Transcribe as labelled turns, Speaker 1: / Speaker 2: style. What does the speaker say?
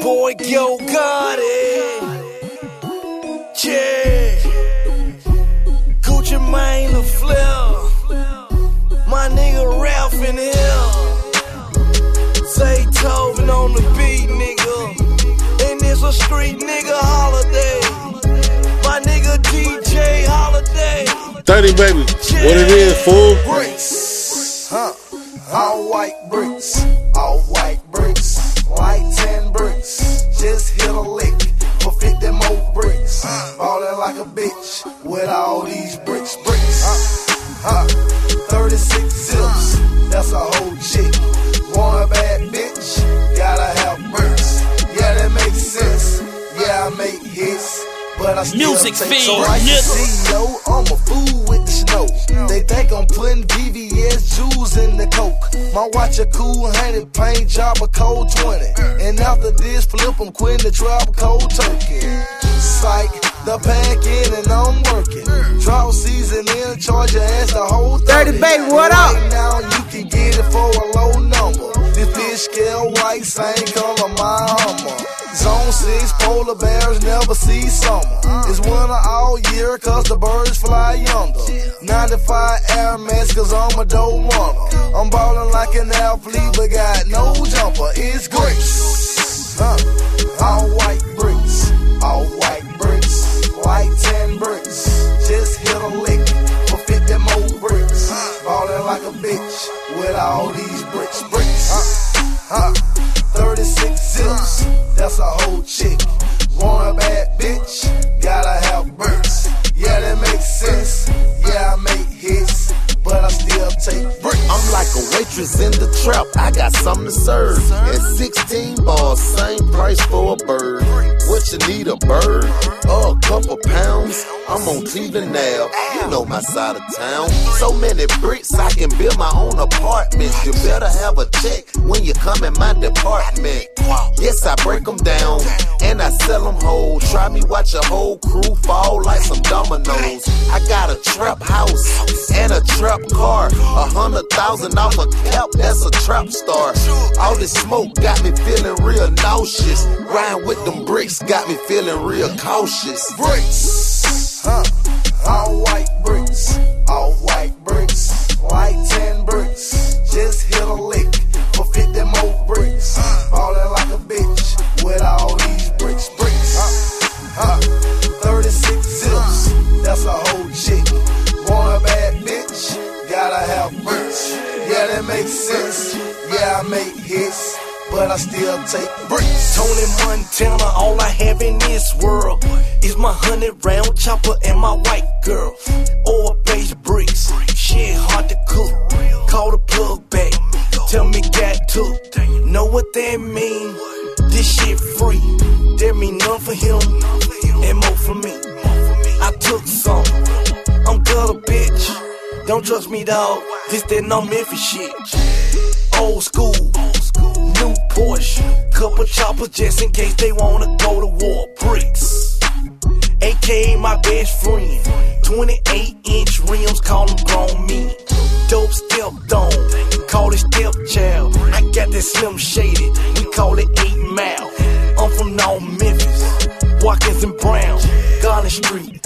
Speaker 1: boy Yo Gotti. Yeah. Gucci Mane LaFlare. My nigga Ralph in here. Zaytoven on the beat, nigga. And it's a street nigga holiday. My nigga DJ Holiday.
Speaker 2: 30, baby. What it is, fool?
Speaker 3: bricks. Huh? All white bricks. All white bricks. Like bitch with all these bricks. Bricks. Huh? Huh? 36 zips. That's a whole chick. A bad bitch? Gotta have bricks. Yeah, that makes sense. Yeah, I make hits. But I still
Speaker 4: Music
Speaker 3: take
Speaker 4: fiend,
Speaker 3: so like
Speaker 4: nigga.
Speaker 3: CEO, I'm a fool with the snow. They think I'm putting VVS jewels in the coke. My watch a cool hundred paint job a cold 20. And after this flip, I'm quitting the trap cold turkey. Drought season in, charge your ass the whole 30.
Speaker 5: 30, baby, what up?
Speaker 3: Right now you can get it for a low number. This fish scale white, same color my Hummer. Zone 6 polar bears never see summer. It's winter all year cause the birds fly yonder. 95 Air Max cause I'm a dope runner. I'm ballin' like an athlete but got no jumper. It's bricks. Huh. All white bricks. All white bricks. white 10 bricks. All these bricks. Bricks. Huh. 36 zips, that's a whole chick. Want a bad bitch, gotta have bricks. Yeah, that makes sense. Yeah, I make hits, but I still take bricks.
Speaker 6: I'm like a waitress in the trap, I got something to serve. And 16 balls, same price for a bird. What you need, a bird? Or a couple pounds? I'm on Cleveland now, you know my side of town. So many bricks, I can build my own apartment. You better have a check when you come in my department. Yes, I break them down I sell them whole. Try me, watch a whole crew fall like some dominoes. I got a trap house and a trap car. A hundred thousand off a cap, that's a trap star. All this smoke got me feeling real nauseous. Riding with them bricks got me feeling real cautious.
Speaker 3: bricks. Huh. All white bricks. I make hits. But I still take bricks.
Speaker 1: Tony Montana, all I have in this world is my hundred round chopper and my white girl. Oil based bricks, shit hard to cook. Call the plug back, tell me got to. Know what that mean? This shit free. There mean none for him and more for me. I took some, I'm gutter bitch. Don't trust me, dawg. This that no Memphis shit. Old school, new Porsche. Couple choppers just in case they wanna go to war. Bricks, aka my best friend. 28 inch rims, call them grown men. Dope stepped on, call it stepchild. I got that slim shaded, we call it 8 mile. I'm from North Memphis, Watkins and Brown, Garden Street.